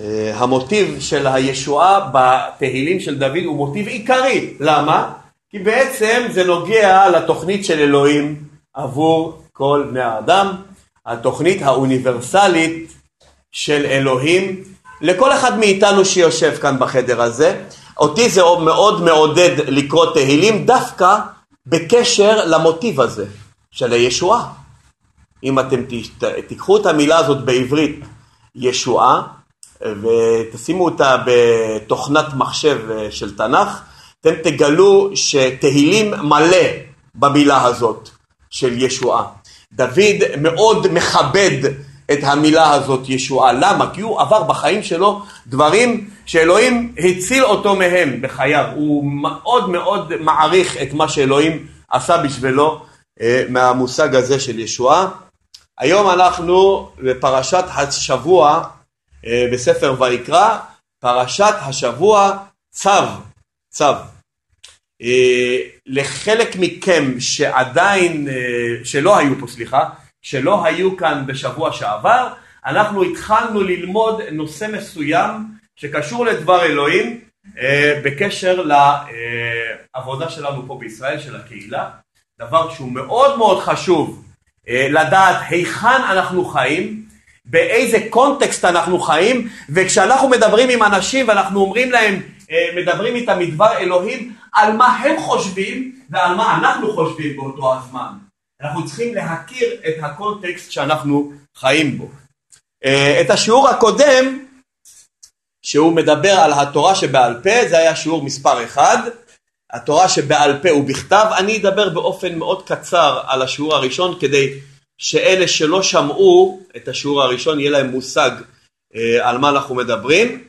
אה, המוטיב של הישועה בתהילים של דוד הוא מוטיב עיקרי. למה? כי בעצם זה נוגע לתוכנית של אלוהים עבור כל בני האדם, התוכנית האוניברסלית של אלוהים לכל אחד מאיתנו שיושב כאן בחדר הזה. אותי זה מאוד מעודד לקרוא תהילים דווקא בקשר למוטיב הזה של הישועה. אם אתם תיקחו את המילה הזאת בעברית ישועה ותשימו אותה בתוכנת מחשב של תנ"ך, אתם תגלו שתהילים מלא במילה הזאת של ישועה. דוד מאוד מכבד את המילה הזאת ישועה. למה? כי הוא עבר בחיים שלו דברים שאלוהים הציל אותו מהם בחייו. הוא מאוד מאוד מעריך את מה שאלוהים עשה בשבילו אה, מהמושג הזה של ישועה. היום אנחנו בפרשת השבוע אה, בספר ויקרא, פרשת השבוע צו, צו. אה, לחלק מכם שעדיין, שלא היו פה סליחה, שלא היו כאן בשבוע שעבר, אנחנו התחלנו ללמוד נושא מסוים שקשור לדבר אלוהים אה, בקשר לעבודה שלנו פה בישראל, של הקהילה, דבר שהוא מאוד מאוד חשוב אה, לדעת היכן אנחנו חיים, באיזה קונטקסט אנחנו חיים, וכשאנחנו מדברים עם אנשים ואנחנו אומרים להם, אה, מדברים איתם מדבר אלוהים, על מה הם חושבים ועל מה אנחנו חושבים באותו הזמן. אנחנו צריכים להכיר את הקונטקסט שאנחנו חיים בו. אה, את השיעור הקודם, שהוא מדבר על התורה שבעל פה, זה היה שיעור מספר אחד. התורה שבעל פה ובכתב. אני אדבר באופן מאוד קצר על השיעור הראשון כדי שאלה שלא שמעו את השיעור הראשון יהיה להם מושג אה, על מה אנחנו מדברים.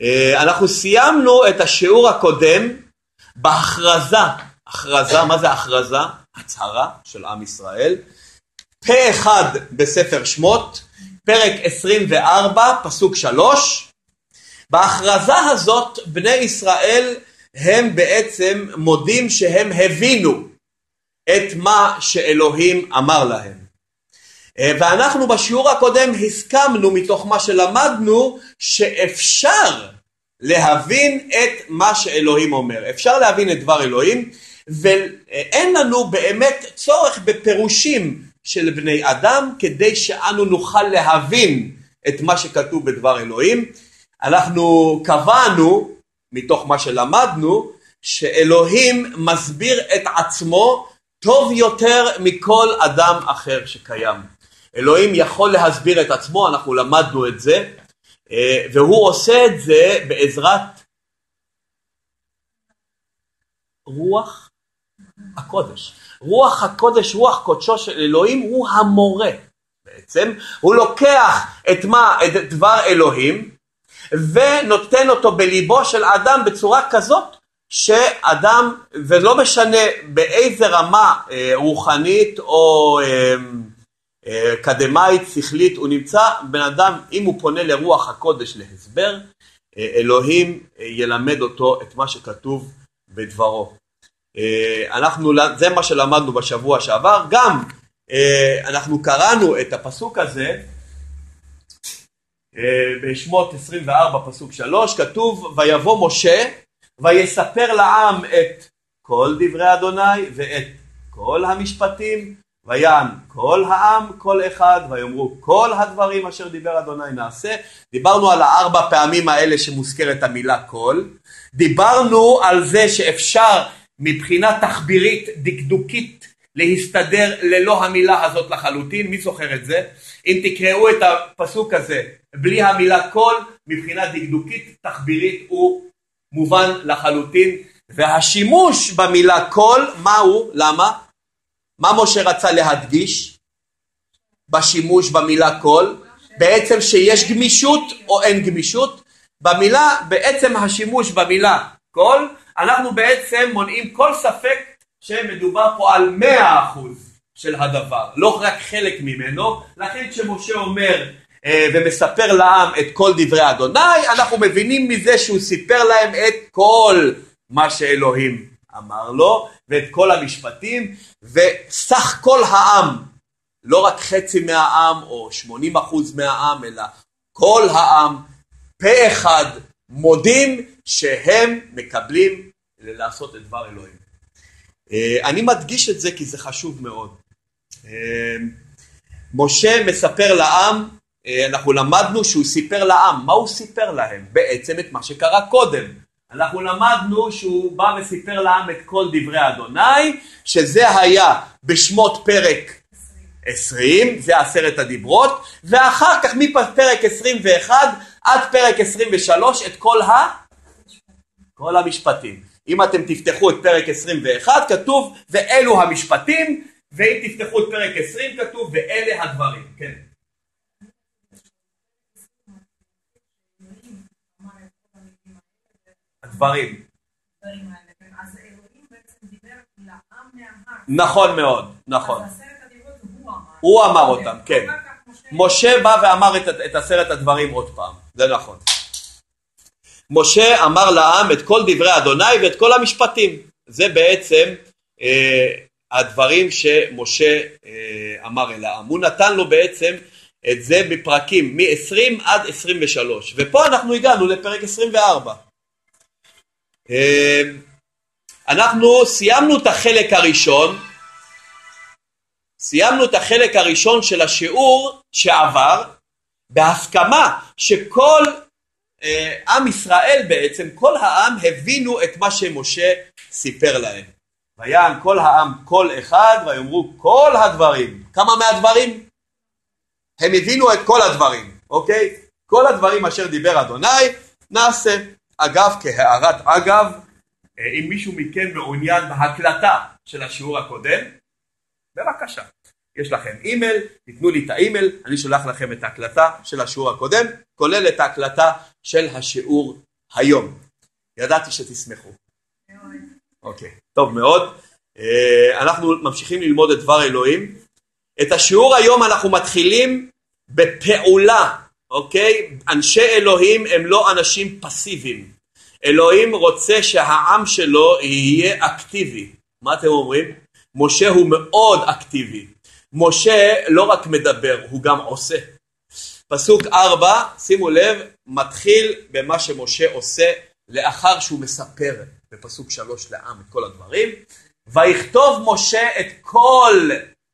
אה, אנחנו סיימנו את השיעור הקודם בהכרזה, הכרזה, מה זה הכרזה? הצהרה של עם ישראל, פה אחד בספר שמות, פרק 24, פסוק 3. בהכרזה הזאת בני ישראל הם בעצם מודים שהם הבינו את מה שאלוהים אמר להם. ואנחנו בשיעור הקודם הסכמנו מתוך מה שלמדנו שאפשר להבין את מה שאלוהים אומר. אפשר להבין את דבר אלוהים ואין לנו באמת צורך בפירושים של בני אדם כדי שאנו נוכל להבין את מה שכתוב בדבר אלוהים. אנחנו קבענו מתוך מה שלמדנו שאלוהים מסביר את עצמו טוב יותר מכל אדם אחר שקיים. אלוהים יכול להסביר את עצמו, אנחנו למדנו את זה, אה, והוא עושה את זה בעזרת רוח הקודש. רוח הקודש, רוח קודשו של אלוהים הוא המורה בעצם. הוא לוקח את מה, את דבר אלוהים ונותן אותו בליבו של אדם בצורה כזאת שאדם, ולא משנה באיזה רמה אה, רוחנית או אה, אה, אקדמאית, שכלית הוא נמצא, בן אדם, אם הוא פונה לרוח הקודש להסבר, אלוהים ילמד אותו את מה שכתוב בדברו. אנחנו, זה מה שלמדנו בשבוע שעבר, גם אנחנו קראנו את הפסוק הזה בשמות 24 פסוק 3 כתוב ויבוא משה ויספר לעם את כל דברי אדוני ואת כל המשפטים ויען כל העם כל אחד ויאמרו כל הדברים אשר דיבר אדוני נעשה. דיברנו על הארבע פעמים האלה שמוזכרת המילה כל. דיברנו על זה שאפשר מבחינה תחבירית דקדוקית להסתדר ללא המילה הזאת לחלוטין, מי זוכר את זה? אם תקראו את הפסוק הזה בלי המילה כל, מבחינה דקדוקית תחבירית הוא מובן לחלוטין, והשימוש במילה כל, מהו? למה? מה משה רצה להדגיש בשימוש במילה כל? בעצם שיש גמישות או אין גמישות? במילה, בעצם השימוש במילה כל אנחנו בעצם מונעים כל ספק שמדובר פה על מאה אחוז של הדבר, לא רק חלק ממנו, לכן כשמשה אומר ומספר לעם את כל דברי אדוני, אנחנו מבינים מזה שהוא סיפר להם את כל מה שאלוהים אמר לו, ואת כל המשפטים, וסך כל העם, לא רק חצי מהעם או שמונים אחוז מהעם, אלא כל העם פה אחד מודים שהם מקבלים לעשות את דבר אלוהים. אה, אני מדגיש את זה כי זה חשוב מאוד. אה, משה מספר לעם, אה, אנחנו למדנו שהוא סיפר לעם, מה הוא סיפר להם? בעצם את מה שקרה קודם. אנחנו למדנו שהוא בא וסיפר לעם את כל דברי אדוני, שזה היה בשמות פרק 20, זה עשרת הדיברות, ואחר כך מפרק 21 עד פרק 23 את כל ה... כל המשפטים. אם אתם תפתחו את פרק 21 כתוב ואלו המשפטים, ואם תפתחו את פרק 20 כתוב ואלה הדברים. כן. הדברים. נכון מאוד, נכון. הוא אמר אותם, כן. משה בא ואמר את עשרת הדברים עוד פעם, זה נכון. משה אמר לעם את כל דברי אדוני ואת כל המשפטים. זה בעצם אה, הדברים שמשה אה, אמר אל העם. הוא נתן לו בעצם את זה בפרקים מ-20 עד 23, ופה אנחנו הגענו לפרק 24. אה, אנחנו סיימנו את החלק הראשון, סיימנו את החלק הראשון של השיעור שעבר בהסכמה שכל אה, עם ישראל בעצם, כל העם הבינו את מה שמשה סיפר להם. ויען כל העם כל אחד ויאמרו כל הדברים. כמה מהדברים? הם הבינו את כל הדברים, אוקיי? כל הדברים אשר דיבר אדוני נעשה. אגב, כהערת אגב, אה, אם מישהו מכם מעוניין בהקלטה של השיעור הקודם, בבקשה. יש לכם אימייל, תיתנו לי את האימייל, אני שולח לכם את ההקלטה של השיעור הקודם, כולל את ההקלטה של השיעור היום. ידעתי שתשמחו. אוקיי, טוב מאוד. אה, אנחנו ממשיכים ללמוד את דבר אלוהים. את השיעור היום אנחנו מתחילים בפעולה, אוקיי? אנשי אלוהים הם לא אנשים פסיביים. אלוהים רוצה שהעם שלו יהיה אקטיבי. מה אתם אומרים? משה הוא מאוד אקטיבי. משה לא רק מדבר, הוא גם עושה. פסוק ארבע, שימו לב, מתחיל במה שמשה עושה לאחר שהוא מספר בפסוק שלוש לעם את כל הדברים. ויכתוב משה את כל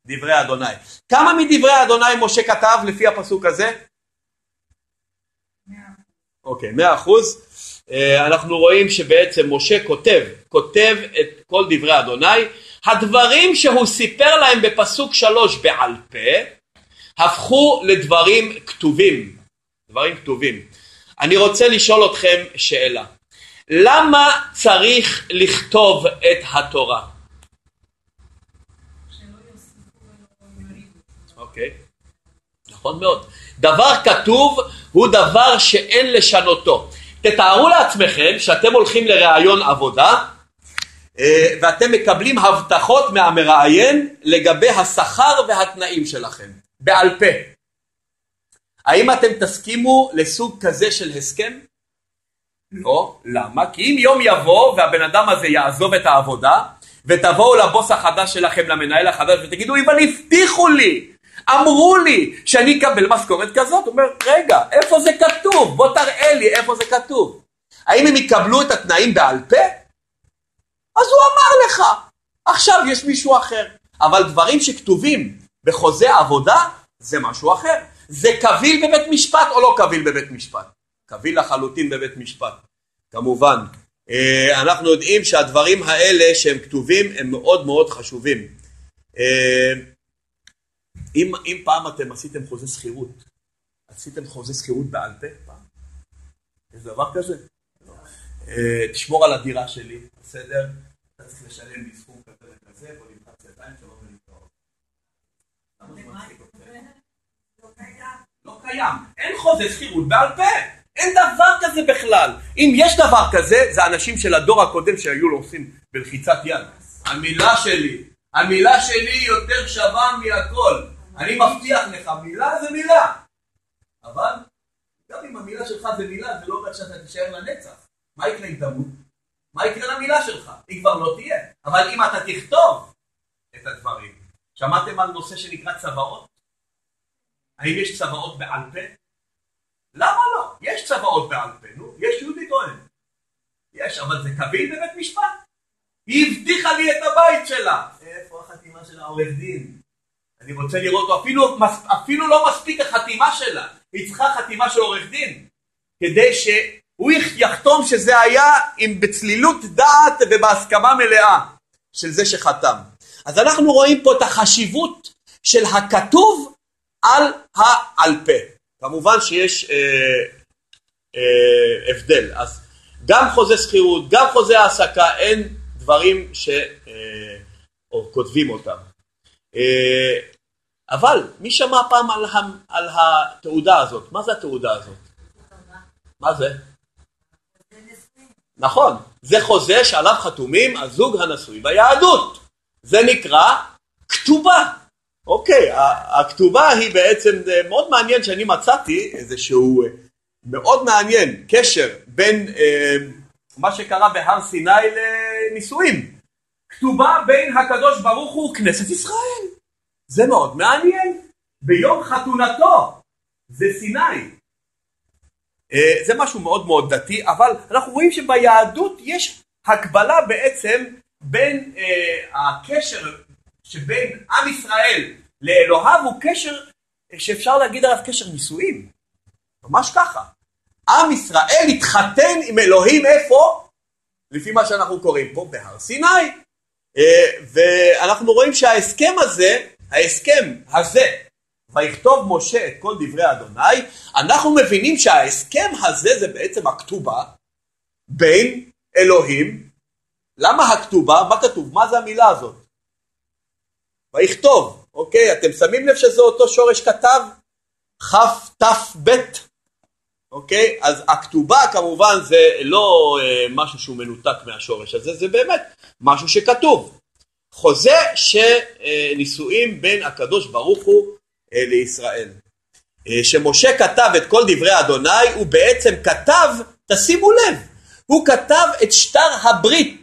דברי אדוני. כמה מדברי אדוני משה כתב לפי הפסוק הזה? אוקיי, מאה אחוז. אה, אנחנו רואים שבעצם משה כותב, כותב את כל דברי אדוני. הדברים שהוא סיפר להם בפסוק שלוש בעל פה, הפכו לדברים כתובים. דברים כתובים. אני רוצה לשאול אתכם שאלה. למה צריך לכתוב את התורה? אוקיי, נכון מאוד. דבר כתוב הוא דבר שאין לשנותו. תתארו לעצמכם שאתם הולכים לראיון עבודה אה, ואתם מקבלים הבטחות מהמראיין לגבי השכר והתנאים שלכם, בעל פה. האם אתם תסכימו לסוג כזה של הסכם? לא. למה? כי אם יום יבוא והבן אדם הזה יעזוב את העבודה ותבואו לבוס החדש שלכם, למנהל החדש ותגידו, אבל הבטיחו לי, אמרו לי שאני אקבל משכורת כזאת. הוא אומר, רגע, איפה זה כתוב? בוא תראה לי איפה זה כתוב. האם הם יקבלו את התנאים בעל פה? אז הוא אמר לך, עכשיו יש מישהו אחר. אבל דברים שכתובים בחוזה עבודה זה משהו אחר. זה קביל בבית משפט או לא קביל בבית משפט? קביל לחלוטין בבית משפט. כמובן, אה, אנחנו יודעים שהדברים האלה שהם כתובים הם מאוד מאוד חשובים. אם, אם פעם אתם עשיתם חוזה שכירות, עשיתם חוזה שכירות בעל פה פעם? יש דבר כזה? אה, תשמור על הדירה שלי, בסדר? אתה צריך לשלם לי סכום כזה וכזה, בוא נלחץ ידיים שלא ולהתראות. לא קיים, אין חוזה שכירות בעל פה, אין דבר כזה בכלל. אם יש דבר כזה, זה אנשים של הדור הקודם שהיו לו עושים בלחיצת יד. המילה שלי, המילה שלי יותר שווה מהכל. אני מבטיח לך, מילה זה מילה. אבל גם אם המילה שלך זה מילה, זה לא אומר שאתה תישאר לנצח. מה יקרה אם תמות? מה יקרה למילה שלך? היא כבר לא תהיה. אבל אם אתה תכתוב את הדברים, שמעתם על נושא שנקרא צוואות? האם יש צוואות בעל פה? למה לא? יש צוואות. בעל פה, נו, יש יהודי טוען. יש, אבל זה קביל בבית משפט. היא הבטיחה לי את הבית שלה. איפה החתימה של העורך דין? אני רוצה לראות אותו, אפילו, אפילו לא מספיק החתימה שלה, היא צריכה חתימה של עורך דין, כדי שהוא יחתום שזה היה עם בצלילות דעת ובהסכמה מלאה של זה שחתם. אז אנחנו רואים פה את החשיבות של הכתוב על העל פה. כמובן שיש אה, אה, הבדל, אז גם חוזה שכירות, גם חוזה העסקה, אין דברים שכותבים אה, אותם. אה, אבל מי שמע פעם על, על התעודה הזאת? מה זה התעודה הזאת? מה זה? נכון, זה חוזה שעליו חתומים הזוג הנשוי ביהדות. זה נקרא כתובה. אוקיי, הכתובה היא בעצם, זה מאוד מעניין שאני מצאתי איזשהו מאוד מעניין קשר בין אה, מה שקרה בהר סיני לנישואים. כתובה בין הקדוש ברוך הוא וכנסת ישראל. זה מאוד מעניין. ביום חתונתו זה סיני. אה, זה משהו מאוד מאוד דתי, אבל אנחנו רואים שביהדות יש הקבלה בעצם בין אה, הקשר שבין עם ישראל לאלוהיו הוא קשר שאפשר להגיד עליו קשר נישואים. ממש ככה. עם ישראל התחתן עם אלוהים איפה? לפי מה שאנחנו קוראים פה בהר סיני. אה, ואנחנו רואים שההסכם הזה, ההסכם הזה, ויכתוב משה את כל דברי אדוני, אנחנו מבינים שההסכם הזה זה בעצם הכתובה בין אלוהים, למה הכתובה? מה כתוב? מה זה המילה הזאת? ויכתוב, אוקיי? אתם שמים לב שזה אותו שורש כתב? כ"ת-ב, אוקיי? אז הכתובה כמובן זה לא אה, משהו שהוא מנותק מהשורש הזה, זה באמת משהו שכתוב. חוזה שנישואים בין הקדוש ברוך הוא אה, לישראל. אה, שמשה כתב את כל דברי אדוני, הוא בעצם כתב, תשימו לב, הוא כתב את שטר הברית.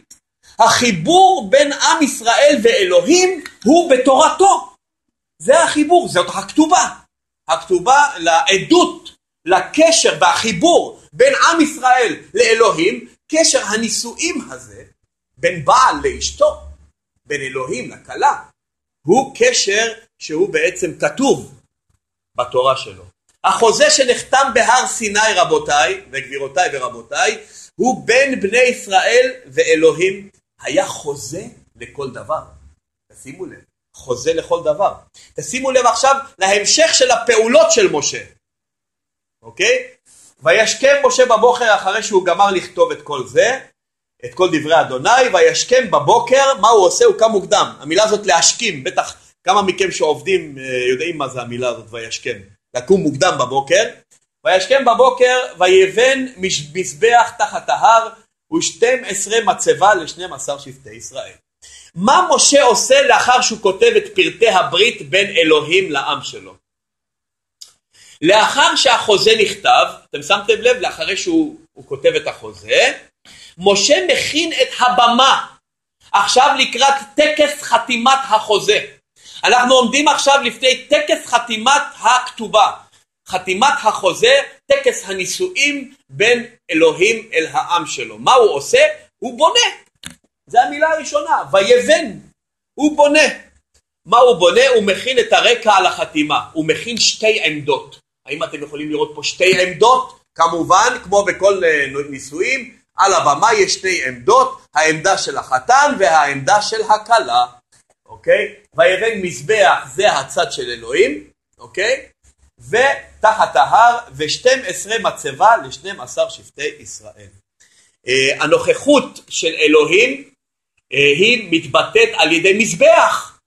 החיבור בין עם ישראל ואלוהים הוא בתורתו. זה החיבור, זאת הכתובה. הכתובה לעדות, לקשר והחיבור בין עם ישראל לאלוהים, קשר הנישואים הזה בין בעל לאשתו, בין אלוהים לכלה, הוא קשר שהוא בעצם כתוב בתורה שלו. החוזה שנחתם בהר סיני רבותיי וגבירותיי ורבותיי הוא בין בני ישראל ואלוהים היה חוזה לכל דבר. תשימו לב, חוזה לכל דבר. תשימו לב עכשיו להמשך של הפעולות של משה, אוקיי? וישכם משה בבוקר אחרי שהוא גמר לכתוב את כל זה, את כל דברי אדוני, וישכם בבוקר, מה הוא עושה? הוא קם מוקדם. המילה הזאת להשכים, בטח כמה מכם שעובדים אה, יודעים מה זה המילה הזאת וישכם, לקום מוקדם בבוקר, וישכם בבוקר ויבן מזבח תחת ההר ושתים עשרה מצבה לשנים עשר שבטי ישראל. מה משה עושה לאחר שהוא כותב את פרטי הברית בין אלוהים לעם שלו? לאחר שהחוזה נכתב, אתם שמתם לב, לאחרי שהוא כותב את החוזה, משה מכין את הבמה עכשיו לקראת טקס חתימת החוזה. אנחנו עומדים עכשיו לפני טקס חתימת הכתובה, חתימת החוזה, טקס הנישואים בין אלוהים אל העם שלו. מה הוא עושה? הוא בונה. זה המילה הראשונה, ויבן. הוא בונה. מה הוא בונה? הוא מכין את הרקע על החתימה. הוא מכין שתי עמדות. האם אתם יכולים לראות פה שתי עמדות? כמובן, כמו בכל אה, נישואים, על הבמה יש שתי עמדות, העמדה של החתן והעמדה של הכלה. אוקיי? ויבן מזבח זה הצד של אלוהים, אוקיי? ותחת ההר ושתים עשרה מצבה לשנים עשר שבטי ישראל. אה, הנוכחות של אלוהים אה, היא מתבטאת על ידי מזבח,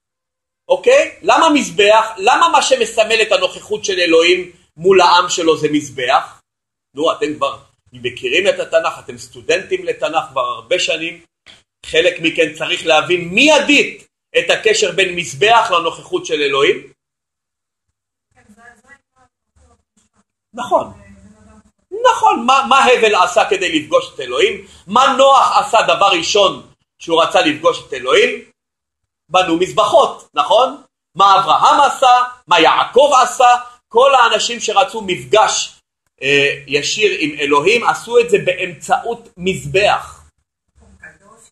אוקיי? למה מזבח? למה מה שמסמל את הנוכחות של אלוהים מול העם שלו זה מזבח? נו, אתם כבר מכירים את התנ"ך, אתם סטודנטים לתנ"ך כבר הרבה שנים, חלק מכם צריך להבין מיידית את הקשר בין מזבח לנוכחות של אלוהים? נכון. נכון, מה, מה הבל עשה כדי לפגוש את אלוהים? מה נוח עשה דבר ראשון שהוא רצה לפגוש את אלוהים? בנו מזבחות, נכון? מה אברהם עשה? מה יעקב עשה? כל האנשים שרצו מפגש אה, ישיר עם אלוהים, עשו את זה באמצעות מזבח.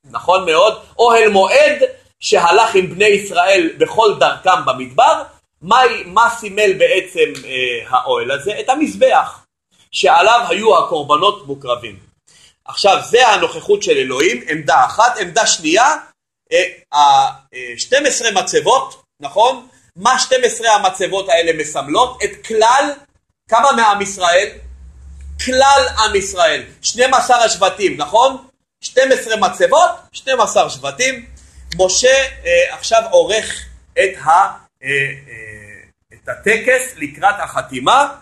נכון מאוד, אוהל מועד שהלך עם בני ישראל בכל דרכם במדבר, מה, מה סימל בעצם אה, האוהל הזה? את המזבח, שעליו היו הקורבנות מוקרבים. עכשיו זה הנוכחות של אלוהים, עמדה אחת, עמדה שנייה, ה-12 אה, מצבות, נכון? מה 12 המצבות האלה מסמלות? את כלל, כמה מעם ישראל? כלל עם ישראל, 12 השבטים, נכון? 12 מצבות, 12 שבטים. משה אה, עכשיו עורך את, ה, אה, אה, את הטקס לקראת החתימה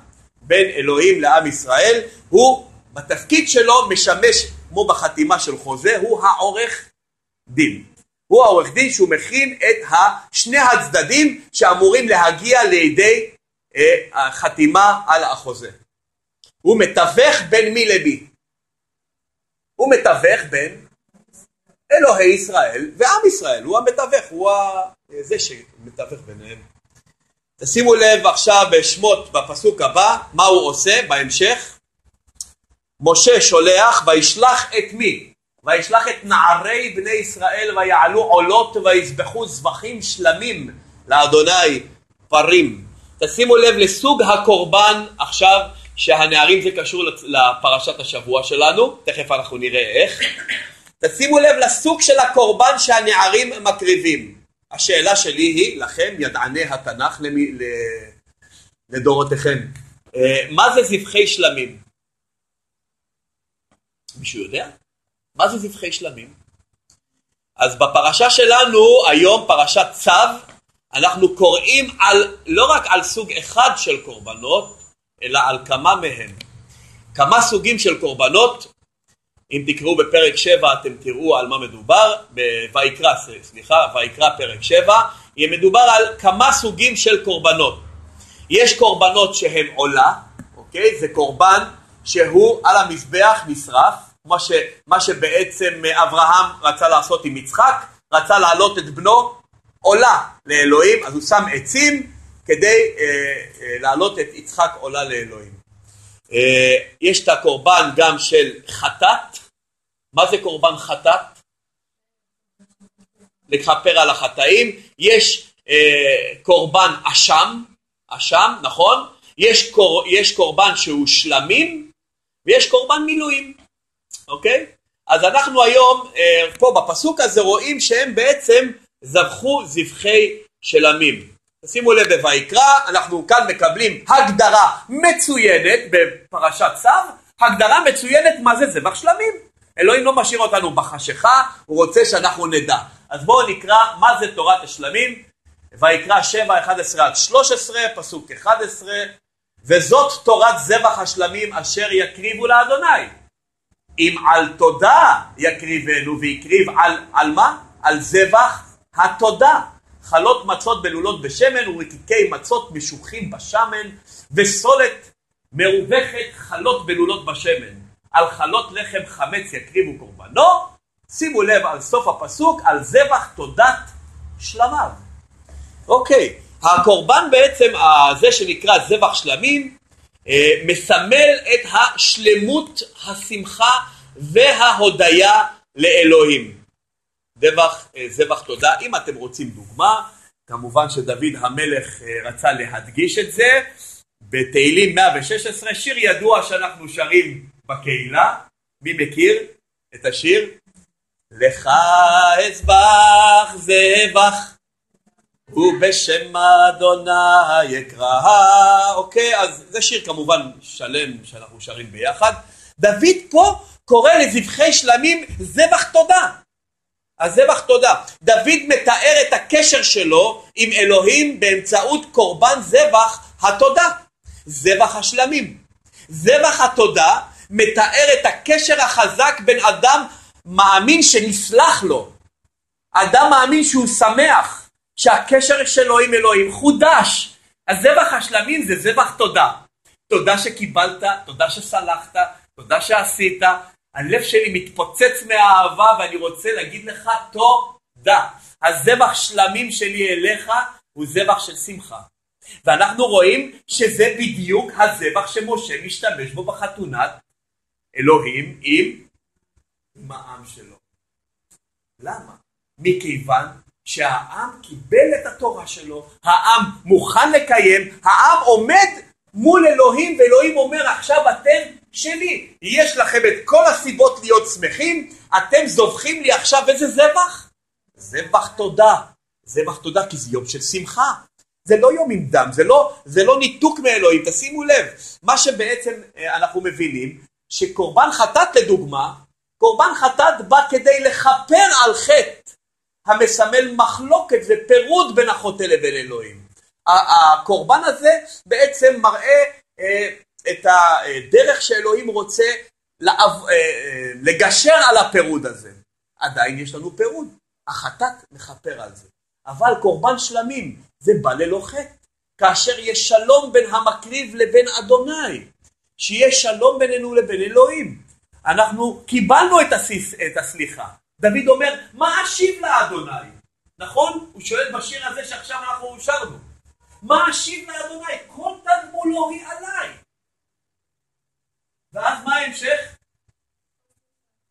בין אלוהים לעם ישראל. הוא בתפקיד שלו משמש, כמו בחתימה של חוזה, הוא העורך דין. הוא העורך דין שהוא מכין את שני הצדדים שאמורים להגיע לידי אה, החתימה על החוזה. הוא מתווך בין מי למי? הוא מתווך בין אלוהי ישראל ועם ישראל, הוא המתווך, הוא זה שמתווך ביניהם. תשימו לב עכשיו בשמות בפסוק הבא, מה הוא עושה בהמשך? משה שולח וישלח את מי? וישלח את נערי בני ישראל ויעלו עולות ויזבחו זבחים שלמים לאדוני פרים. תשימו לב לסוג הקורבן עכשיו שהנערים זה קשור לפרשת השבוע שלנו, תכף אנחנו נראה איך. תשימו לב לסוג של הקורבן שהנערים מקריבים. השאלה שלי היא לכם, ידעני התנ"ך למי, לדורותיכם, אה, מה זה זבחי שלמים? מישהו יודע? מה זה זבחי שלמים? אז בפרשה שלנו היום, פרשת צו, אנחנו קוראים על, לא רק על סוג אחד של קורבנות, אלא על כמה מהם. כמה סוגים של קורבנות, אם תקראו בפרק 7 אתם תראו על מה מדובר, בויקרא, סליחה, ויקרא פרק 7, יהיה מדובר על כמה סוגים של קורבנות. יש קורבנות שהם עולה, אוקיי? זה קורבן שהוא על המזבח נשרף, מה, ש, מה שבעצם אברהם רצה לעשות עם יצחק, רצה להעלות את בנו, עולה לאלוהים, אז הוא שם עצים כדי אה, אה, להעלות את יצחק עולה לאלוהים. אה, יש את הקורבן גם של חטאת, מה זה קורבן חטאת? לכפר על החטאים, יש אה, קורבן אשם, אשם, נכון? יש, קור, יש קורבן שהוא שלמים ויש קורבן מילואים, אוקיי? אז אנחנו היום אה, פה בפסוק הזה רואים שהם בעצם זבחו זבחי שלמים. שימו לב בויקרא, אנחנו כאן מקבלים הגדרה מצוינת בפרשת צו, הגדרה מצוינת מה זה זבח שלמים. אלוהים לא משאיר אותנו בחשיכה, הוא רוצה שאנחנו נדע. אז בואו נקרא מה זה תורת השלמים, ויקרא 7, 11 עד 13, פסוק 11, וזאת תורת זבח השלמים אשר יקריבו לאדוני. אם על תודה יקריבנו ויקריב על, על מה? על זבח התודה. חלות מצות בלולות בשמן ורקיקי מצות משוחים בשמן וסולת מרווחת חלות בלולות בשמן. על חלות לחם חמץ יקריבו קורבנו, שימו לב על סוף הפסוק, על זבח תודת שלמיו. אוקיי, הקורבן בעצם, זה שנקרא זבח שלמים, מסמל את השלמות, השמחה וההודיה לאלוהים. זבח, אה, זבח תודה. אם אתם רוצים דוגמה, כמובן שדוד המלך אה, רצה להדגיש את זה. בתהילים 116, שיר ידוע שאנחנו שרים בקהילה. מי מכיר את השיר? לך אזבח זבח ובשם אדוני אקרא. אוקיי, אז זה שיר כמובן שלם שאנחנו שרים ביחד. דוד פה קורא לזבחי שלמים זבח תודה. הזבח תודה. דוד מתאר את הקשר שלו עם אלוהים באמצעות קורבן זבח התודה. זבח השלמים. זבח התודה מתאר את הקשר החזק בין אדם מאמין שנסלח לו. אדם מאמין שהוא שמח, שהקשר שלו עם אלוהים חודש. הזבח השלמים זה זבח תודה. תודה שקיבלת, תודה שסלחת, תודה שעשית, הלב שלי מתפוצץ מהאהבה ואני רוצה להגיד לך תודה. הזבח שלמים שלי אליך הוא זבח של שמחה. ואנחנו רואים שזה בדיוק הזבח שמשה משתמש בו בחתונת אלוהים עם, עם העם שלו. למה? מכיוון שהעם קיבל את התורה שלו, העם מוכן לקיים, העם עומד מול אלוהים ואלוהים אומר עכשיו אתם שלי, יש לכם את כל הסיבות להיות שמחים, אתם זובחים לי עכשיו. איזה זבח? זבח תודה, זבח תודה כי זה יום של שמחה, זה לא יום עם דם, זה לא, זה לא ניתוק מאלוהים, תשימו לב, מה שבעצם אה, אנחנו מבינים, שקורבן חטאת לדוגמה, קורבן חטאת בא כדי לכפר על חטא המסמל מחלוקת ופירוד בין החוטא לבין אלוהים. הקורבן הזה בעצם מראה אה, את הדרך שאלוהים רוצה אה, לגשר על הפירוד הזה. עדיין יש לנו פירוד, החטאת מכפר על זה. אבל קורבן שלמים זה בא ללא חטא. כאשר יש שלום בין המקריב לבין אדוני, שיהיה שלום בינינו לבין אלוהים. אנחנו קיבלנו את, הסיס, את הסליחה. דוד אומר, מה אשיב לאדוני? נכון? הוא שואל בשיר הזה שעכשיו אנחנו שרנו. מה אשיב לאדוני? כל תגמולו היא עליי. ואז מה ההמשך?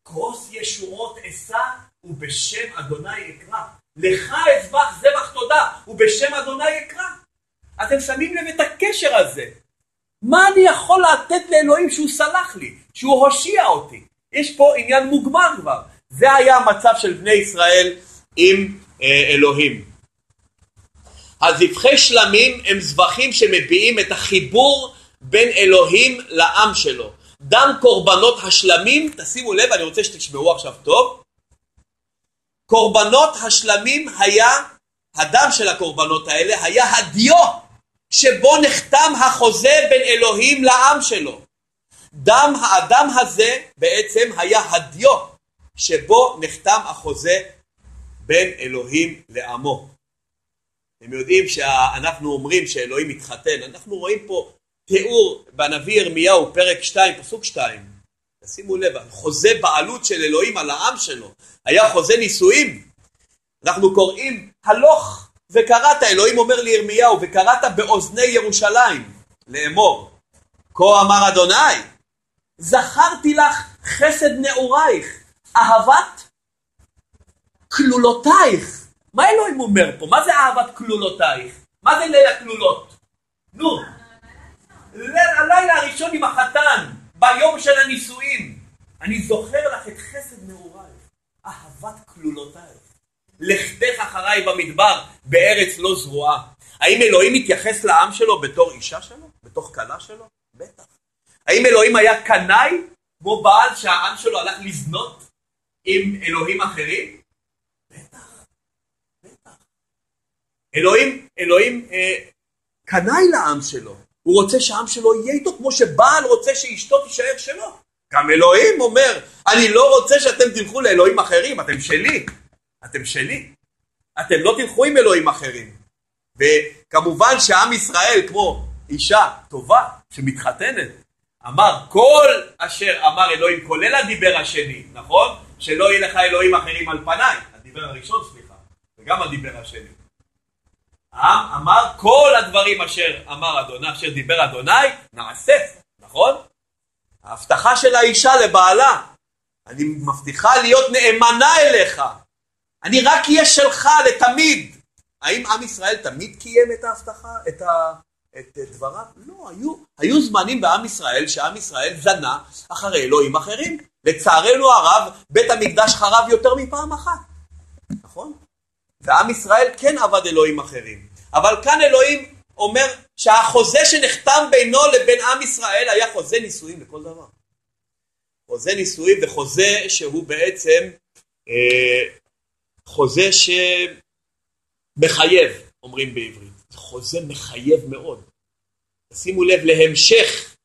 כוס ישועות אשא ובשם אדוני אקרא. לך אזבח זבח תודה ובשם אדוני אקרא. אתם שמים לב את הקשר הזה. מה אני יכול לתת לאלוהים שהוא סלח לי, שהוא הושיע אותי? יש פה עניין מוגמר כבר. זה היה המצב של בני ישראל עם אה, אלוהים. הזבחי שלמים הם זבחים שמביעים את החיבור בין אלוהים לעם שלו. דם קורבנות השלמים, תשימו לב, אני רוצה שתשמעו עכשיו טוב, קורבנות השלמים היה, הדם של הקורבנות האלה היה הדיו שבו נחתם החוזה בין אלוהים לעם שלו. דם האדם הזה בעצם היה הדיו שבו נחתם החוזה בין אלוהים לעמו. אתם יודעים שאנחנו אומרים שאלוהים מתחתן, אנחנו רואים פה תיאור בנביא ירמיהו פרק 2 פסוק 2 שימו לב חוזה בעלות של אלוהים על העם שלו. היה חוזה נישואים. אנחנו קוראים הלוך וקראת. אלוהים אומר לירמיהו וקראת באוזני ירושלים לאמור כה אמר אדוני זכרתי לך חסד נעורייך אהבת כלולותייך מה אלוהים אומר פה? מה זה אהבת כלולותייך? מה זה ליל הכלולות? נו הלילה הראשון עם החתן, ביום של הנישואים. אני זוכר לך את חסד נעורייך, אהבת כלולותייך. לכתך אחריי במדבר, בארץ לא זרועה. האם אלוהים מתייחס לעם שלו בתור אישה שלו? בתוך כלה שלו? בטח. האם אלוהים היה קנאי, כמו בעל שהעם שלו הלך לזנות עם אלוהים אחרים? בטח, בטח. אלוהים, אלוהים אה, קנאי לעם שלו. הוא רוצה שהעם שלו יהיה איתו כמו שבעל רוצה שאשתו תישאר שלו. גם אלוהים אומר, אני לא רוצה שאתם תלכו לאלוהים אחרים, אתם שלי. אתם שלי. אתם לא תלכו עם אלוהים אחרים. וכמובן שעם ישראל, כמו אישה טובה שמתחתנת, אמר כל אשר אמר אלוהים, כולל הדיבר השני, נכון? שלא יהיה לך אלוהים אחרים על פניי. הדיבר הראשון, סליחה, וגם הדיבר השני. העם אמר כל הדברים אשר אמר אדוני, אשר דיבר אדוני, נעשה, נכון? ההבטחה של האישה לבעלה, אני מבטיחה להיות נאמנה אליך, אני רק אהיה שלך לתמיד. האם עם ישראל תמיד קיים את ההבטחה, את, ה, את דבריו? לא, היו, היו זמנים בעם ישראל שעם ישראל זנה אחרי אלוהים אחרים. לצערנו הרב, בית המקדש חרב יותר מפעם אחת, נכון? ועם ישראל כן עבד אלוהים אחרים. אבל כאן אלוהים אומר שהחוזה שנחתם בינו לבין עם ישראל היה חוזה נישואים לכל דבר. חוזה נישואים וחוזה שהוא בעצם אה, חוזה שמחייב, אומרים בעברית. זה חוזה מחייב מאוד. שימו לב להמשך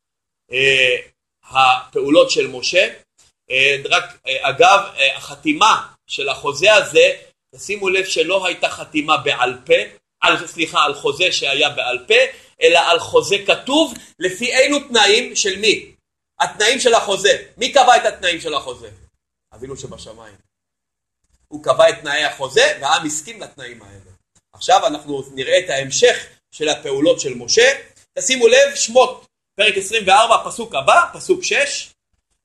אה, הפעולות של משה. אה, רק אה, אגב, אה, החתימה של החוזה הזה תשימו לב שלא הייתה חתימה בעל פה, על, סליחה, על חוזה שהיה בעל פה, אלא על חוזה כתוב, לפי אילו תנאים של מי? התנאים של החוזה. מי קבע את התנאים של החוזה? אבינו שבשמיים. הוא קבע את תנאי החוזה והעם הסכים לתנאים האלה. עכשיו אנחנו נראה את ההמשך של הפעולות של משה. תשימו לב, שמות, פרק 24, פסוק הבא, פסוק 6.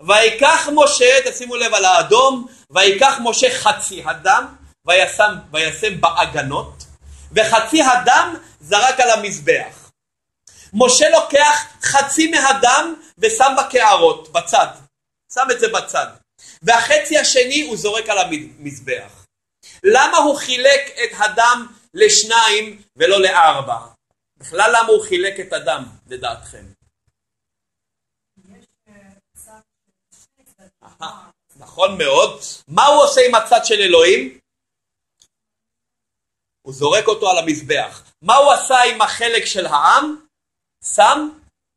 ויקח משה, תשימו לב על האדום, ויקח משה חצי הדם, וישם, וישם בעגנות, וחצי הדם זרק על המזבח. משה לוקח חצי מהדם ושם בקערות, בצד. שם את זה בצד. והחצי השני הוא זורק על המזבח. למה הוא חילק את הדם לשניים ולא לארבע? בכלל למה הוא חילק את הדם, לדעתכם? נכון מאוד. מה הוא עושה עם הצד של אלוהים? הוא זורק אותו על המזבח. מה הוא עשה עם החלק של העם? שם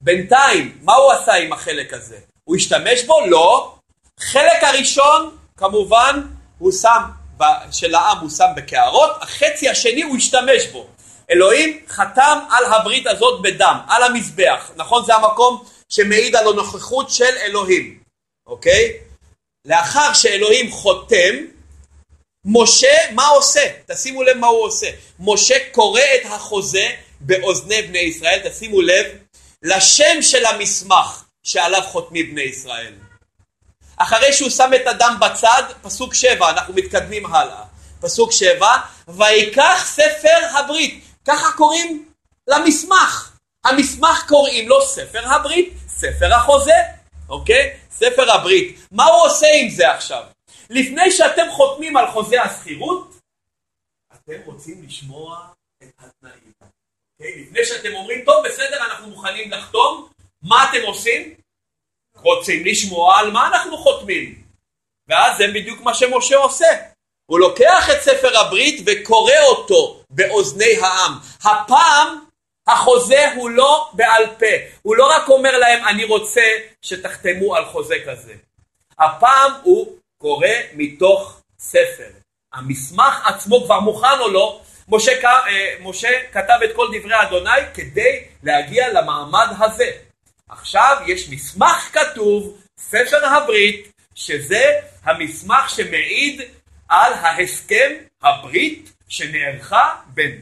בינתיים. מה הוא עשה עם החלק הזה? הוא השתמש בו? לא. חלק הראשון, כמובן, הוא שם, של העם הוא שם בקערות, החצי השני הוא השתמש בו. אלוהים חתם על הברית הזאת בדם, על המזבח. נכון? זה המקום שמעיד על הנוכחות של אלוהים. אוקיי? לאחר שאלוהים חותם, משה, מה עושה? תשימו לב מה הוא עושה. משה קורא את החוזה באוזני בני ישראל, תשימו לב, לשם של המסמך שעליו חותמים בני ישראל. אחרי שהוא שם את הדם בצד, פסוק שבע, אנחנו מתקדמים הלאה. פסוק שבע, ויקח ספר הברית. ככה קוראים למסמך. המסמך קוראים לו ספר הברית, ספר החוזה, אוקיי? ספר הברית. מה הוא עושה עם זה עכשיו? לפני שאתם חותמים על חוזה השכירות, אתם רוצים לשמוע את התנאים. אוקיי? לפני שאתם אומרים, טוב, בסדר, אנחנו מוכנים לחתום, מה אתם עושים? רוצים לשמוע על מה אנחנו חותמים. ואז זה בדיוק מה שמשה עושה. הוא לוקח את ספר הברית וקורא אותו באוזני העם. הפעם החוזה הוא לא בעל פה, הוא לא רק אומר להם אני רוצה שתחתמו על חוזה כזה. הפעם הוא קורא מתוך ספר. המסמך עצמו כבר מוכן או לא, משה, אה, משה כתב את כל דברי אדוני כדי להגיע למעמד הזה. עכשיו יש מסמך כתוב, ספר הברית, שזה המסמך שמעיד על ההסכם הברית שנערכה בין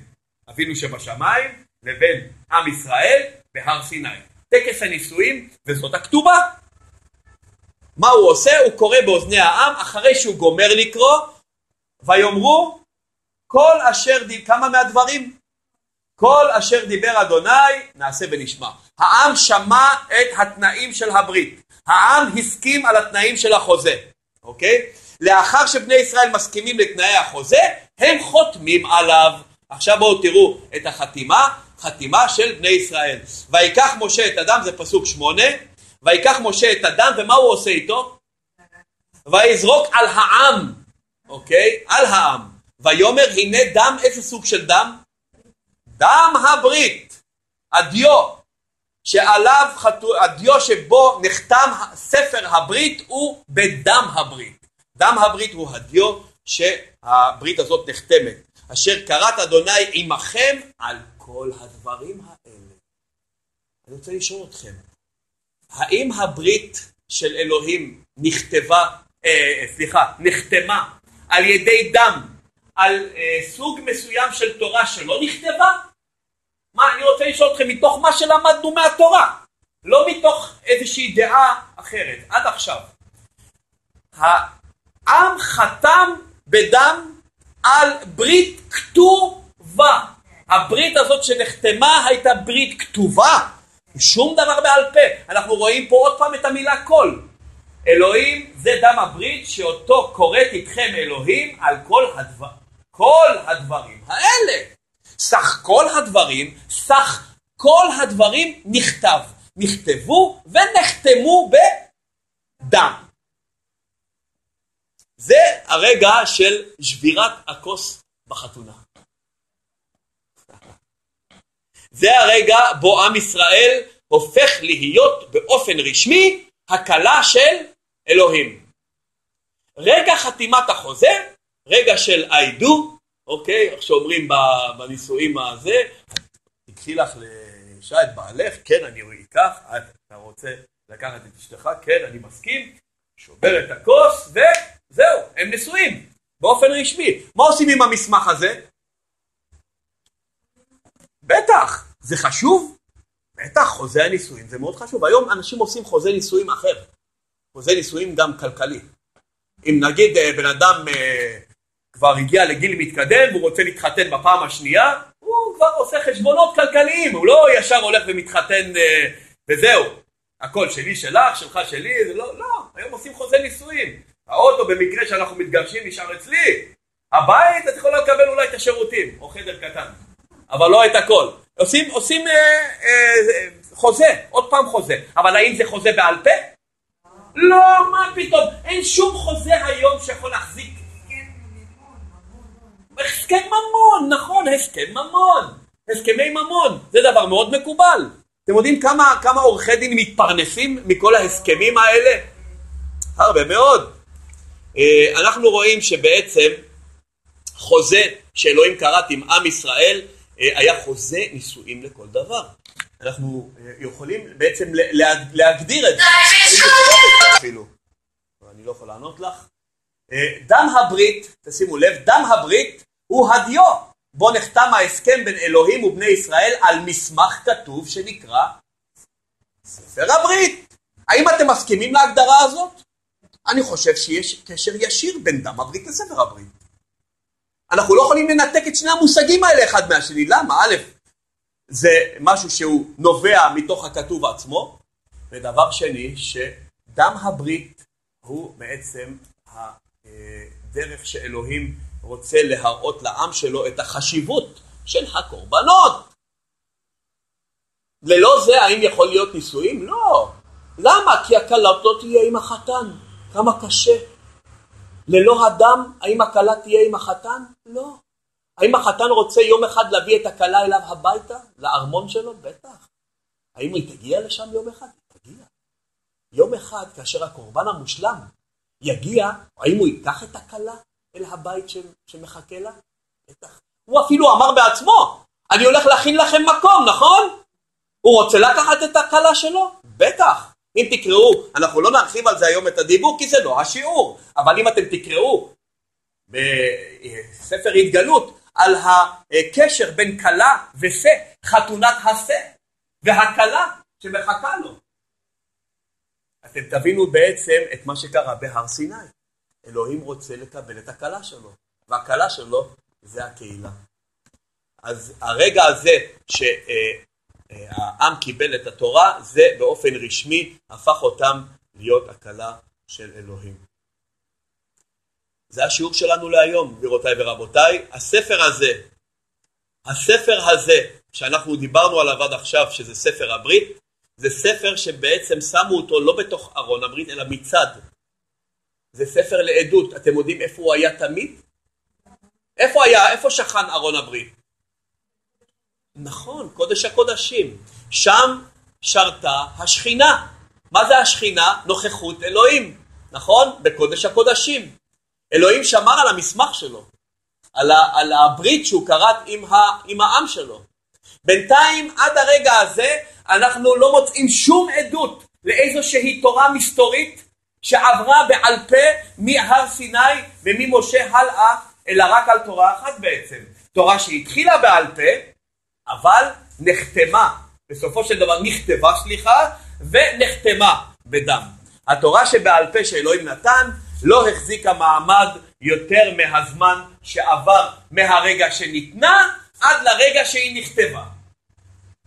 אבינו שבשמיים לבין עם ישראל בהר סיני. טקס הנישואים, וזאת הכתובה. מה הוא עושה? הוא קורא באוזני העם, אחרי שהוא גומר לקרוא, ויאמרו כל אשר דיבר, כמה מהדברים? כל אשר דיבר אדוני נעשה ונשמע. העם שמע את התנאים של הברית. העם הסכים על התנאים של החוזה, אוקיי? לאחר שבני ישראל מסכימים לתנאי החוזה, הם חותמים עליו. עכשיו בואו תראו את החתימה. חתימה של בני ישראל. ויקח משה את הדם, זה פסוק שמונה, ויקח משה את הדם, ומה הוא עושה איתו? ויזרוק על העם, אוקיי? על העם. ויאמר הנה דם, איזה סוג של דם? דם הברית, הדיו, שעליו, חתו, הדיו שבו נחתם ספר הברית הוא בדם הברית. דם הברית הוא הדיו שהברית הזאת נחתמת. אשר קראת אדוני עמכם על כל הדברים האלה. אני רוצה לשאול אתכם, האם הברית של אלוהים נכתבה, אה, סליחה, נחתמה על ידי דם, על אה, סוג מסוים של תורה שלא נכתבה? מה, אני רוצה לשאול אתכם מתוך מה שלמדנו מהתורה, לא מתוך איזושהי דעה אחרת, עד עכשיו. העם חתם בדם על ברית כתובה. הברית הזאת שנחתמה הייתה ברית כתובה, שום דבר בעל פה. אנחנו רואים פה עוד פעם את המילה קול. אלוהים זה דם הברית שאותו כורת איתכם אלוהים על כל, הדבר, כל הדברים האלה. סך כל הדברים, סך כל הדברים נכתב. נכתבו ונחתמו בדם. זה הרגע של שבירת הכוס בחתונה. זה הרגע בו עם ישראל הופך להיות באופן רשמי הקלה של אלוהים. רגע חתימת החוזה, רגע של I do, אוקיי, איך שאומרים בנישואים הזה, תקחי לך לאישה את בעלך, כן אני אקח, אתה רוצה לקחת את אשתך, כן אני מסכים, שובר את הכוס וזהו, הם נשואים באופן רשמי. מה עושים עם המסמך הזה? בטח, זה חשוב? בטח, חוזה הנישואים זה מאוד חשוב. היום אנשים עושים חוזה נישואים אחר. חוזה נישואים גם כלכלי. אם נגיד אה, בן אדם אה, כבר הגיע לגיל מתקדם והוא רוצה להתחתן בפעם השנייה, הוא כבר עושה חשבונות כלכליים, הוא לא ישר הולך ומתחתן אה, וזהו. הכל שלי שלך, שלך שלי, זה לא, לא, היום עושים חוזה נישואים. האוטו במקרה שאנחנו מתגרשים נשאר אצלי. הבית את יכולה לקבל אולי את השירותים, או חדר קטן, אבל לא את הכל. עושים, עושים אה, אה, חוזה, עוד פעם חוזה, אבל האם זה חוזה בעל פה? לא, מה פתאום, אין שום חוזה היום שיכול להחזיק. הסכם ממון, נכון, הסכם ממון, הסכמי ממון, זה דבר מאוד מקובל. אתם יודעים כמה, כמה עורכי דין מתפרנסים מכל ההסכמים האלה? הרבה מאוד. אה, אנחנו רואים שבעצם חוזה שאלוהים כרת עם עם ישראל היה חוזה נישואים לכל דבר. אנחנו אה, יכולים בעצם להגדיר את זה, אפילו. אני לא יכול לענות לך. דם הברית, תשימו לב, דם הברית הוא הדיו, בו נחתם ההסכם בין אלוהים ובני ישראל על מסמך כתוב שנקרא ספר הברית. האם אתם מסכימים להגדרה הזאת? אני חושב שיש קשר ישיר בין דם הברית לספר הברית. אנחנו לא יכולים לנתק את שני המושגים האלה אחד מהשני. למה? א', זה משהו שהוא נובע מתוך הכתוב עצמו, ודבר שני, שדם הברית הוא בעצם הדרך שאלוהים רוצה להראות לעם שלו את החשיבות של הקורבנות. ללא זה האם יכול להיות נישואים? לא. למה? כי הכלה לא תהיה עם החתן. כמה קשה. ללא הדם, האם הכלה תהיה עם החתן? לא. האם החתן רוצה יום אחד להביא את הכלה אליו הביתה, לארמון שלו? בטח. האם היא תגיע לשם יום אחד? תגיע. יום אחד, כאשר הקורבן המושלם יגיע, האם הוא ייקח את הכלה אל הבית שמחכה לה? בטח. הוא אפילו אמר בעצמו, אני הולך להכין לכם מקום, נכון? הוא רוצה לקחת את הכלה שלו? בטח. אם תקראו, אנחנו לא נרחיב על זה היום את הדיבור כי זה לא השיעור, אבל אם אתם תקראו בספר התגלות על הקשר בין כלה ושה, חתונת השה והכלה שמחכה לו, אתם תבינו בעצם את מה שקרה בהר סיני. אלוהים רוצה לקבל את הכלה שלו, והכלה שלו זה הקהילה. אז הרגע הזה ש... העם קיבל את התורה, זה באופן רשמי הפך אותם להיות הקלה של אלוהים. זה השיעור שלנו להיום, גבירותיי ורבותיי. הספר הזה, הספר הזה שאנחנו דיברנו עליו עד עכשיו, שזה ספר הברית, זה ספר שבעצם שמו אותו לא בתוך ארון הברית, אלא מצד. זה ספר לעדות. אתם יודעים איפה הוא היה תמיד? איפה היה, איפה שכן ארון הברית? נכון, קודש הקודשים. שם שרתה השכינה. מה זה השכינה? נוכחות אלוהים, נכון? בקודש הקודשים. אלוהים שמר על המסמך שלו, על, ה, על הברית שהוא כרת עם, ה, עם העם שלו. בינתיים, עד הרגע הזה, אנחנו לא מוצאים שום עדות לאיזושהי תורה מסתורית שעברה בעל פה מהר סיני וממשה הלאה, אלא רק על תורה אחת בעצם. תורה שהתחילה בעל פה, אבל נחתמה, בסופו של דבר נכתבה סליחה, ונחתמה בדם. התורה שבעל פה שאלוהים נתן לא החזיקה מעמד יותר מהזמן שעבר מהרגע שניתנה עד לרגע שהיא נכתבה.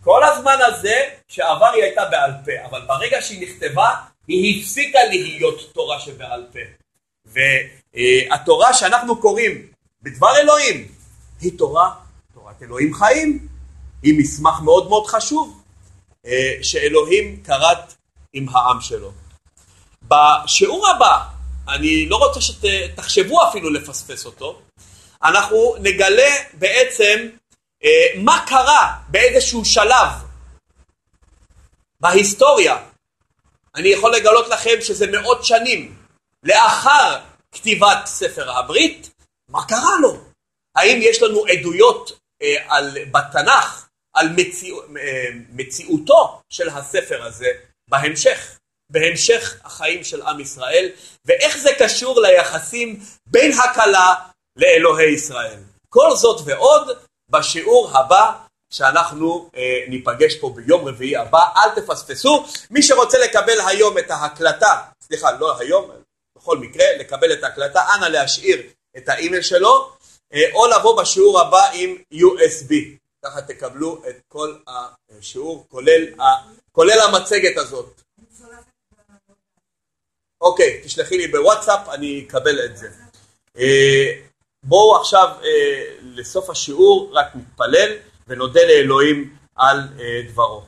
כל הזמן הזה שעבר היא הייתה בעל פה, אבל ברגע שהיא נכתבה היא הפסיקה להיות תורה שבעל פה. והתורה שאנחנו קוראים בדבר אלוהים היא תורה, תורת אלוהים חיים. היא מסמך מאוד מאוד חשוב אה, שאלוהים כרת עם העם שלו. בשיעור הבא, אני לא רוצה שתחשבו אפילו לפספס אותו, אנחנו נגלה בעצם אה, מה קרה באיזשהו שלב בהיסטוריה. אני יכול לגלות לכם שזה מאות שנים לאחר כתיבת ספר הברית, מה קרה לו? האם יש לנו עדויות אה, על, בתנ"ך על מציאו, אה, מציאותו של הספר הזה בהמשך, בהמשך החיים של עם ישראל, ואיך זה קשור ליחסים בין הכלה לאלוהי ישראל. כל זאת ועוד בשיעור הבא שאנחנו אה, ניפגש פה ביום רביעי הבא, אל תפספסו. מי שרוצה לקבל היום את ההקלטה, סליחה, לא היום, בכל מקרה, לקבל את ההקלטה, אנא להשאיר את האימייל שלו, אה, או לבוא בשיעור הבא עם USB. ככה תקבלו את כל השיעור, כולל, ה, כולל המצגת הזאת. אוקיי, תשלחי לי בוואטסאפ, אני אקבל את זה. אה, בואו עכשיו אה, לסוף השיעור רק נתפלל ונודה לאלוהים על דברו.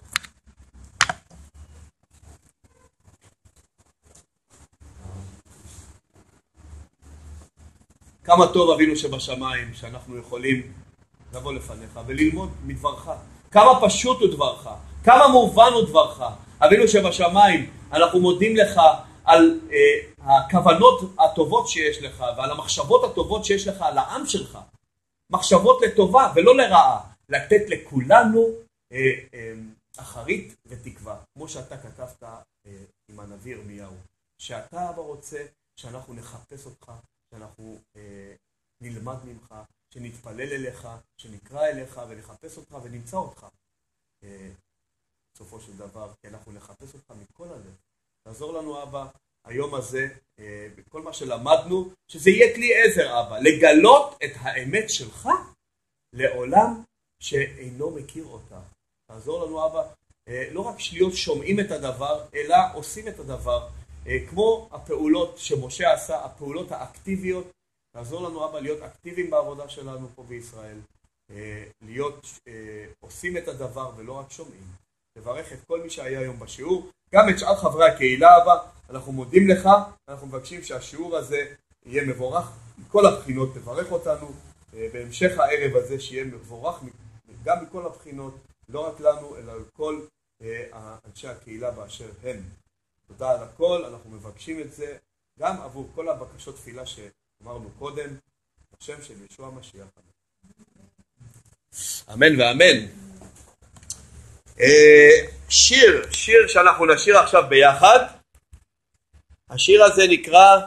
כמה טוב אבינו שבשמיים שאנחנו יכולים לבוא לפניך וללמוד מדברך. כמה פשוט הוא דברך, כמה מובן הוא דברך. אבינו שבשמיים, אנחנו מודים לך על אה, הכוונות הטובות שיש לך ועל המחשבות הטובות שיש לך על העם שלך. מחשבות לטובה ולא לרעה. לתת לכולנו אה, אה, אחרית ותקווה. כמו שאתה כתבת אה, עם הנביא ירמיהו. שאתה אבא רוצה שאנחנו נחפש אותך, שאנחנו אה, נלמד ממך, שנתפלל אליך, שנקרא אליך ונחפש אותך ונמצא אותך. אה, בסופו של דבר, כי אנחנו נחפש אותך מכל הלב. תעזור לנו אבא, היום הזה, אה, בכל מה שלמדנו, שזה יהיה כלי עזר אבא, לגלות את האמת שלך לעולם שאינו מכיר אותה. תעזור לנו אבא, אה, לא רק להיות שומעים את הדבר, אלא עושים את הדבר. כמו הפעולות שמשה עשה, הפעולות האקטיביות, תעזור לנו אבא להיות אקטיביים בעבודה שלנו פה בישראל, אה, להיות אה, עושים את הדבר ולא רק שומעים. לברך את כל מי שהיה היום בשיעור, גם את שאר חברי הקהילה אבא, אנחנו מודים לך, אנחנו מבקשים שהשיעור הזה יהיה מבורך מכל הבחינות, תברך אותנו בהמשך הערב הזה שיהיה מבורך גם מכל הבחינות, לא רק לנו אלא לכל אנשי הקהילה באשר הם. תודה על הכל, אנחנו מבקשים את זה גם עבור כל הבקשות תפילה שאמרנו קודם, בשם של ישוע המשיח. אמן ואמן. אה, שיר, שיר שאנחנו נשיר עכשיו ביחד, השיר הזה נקרא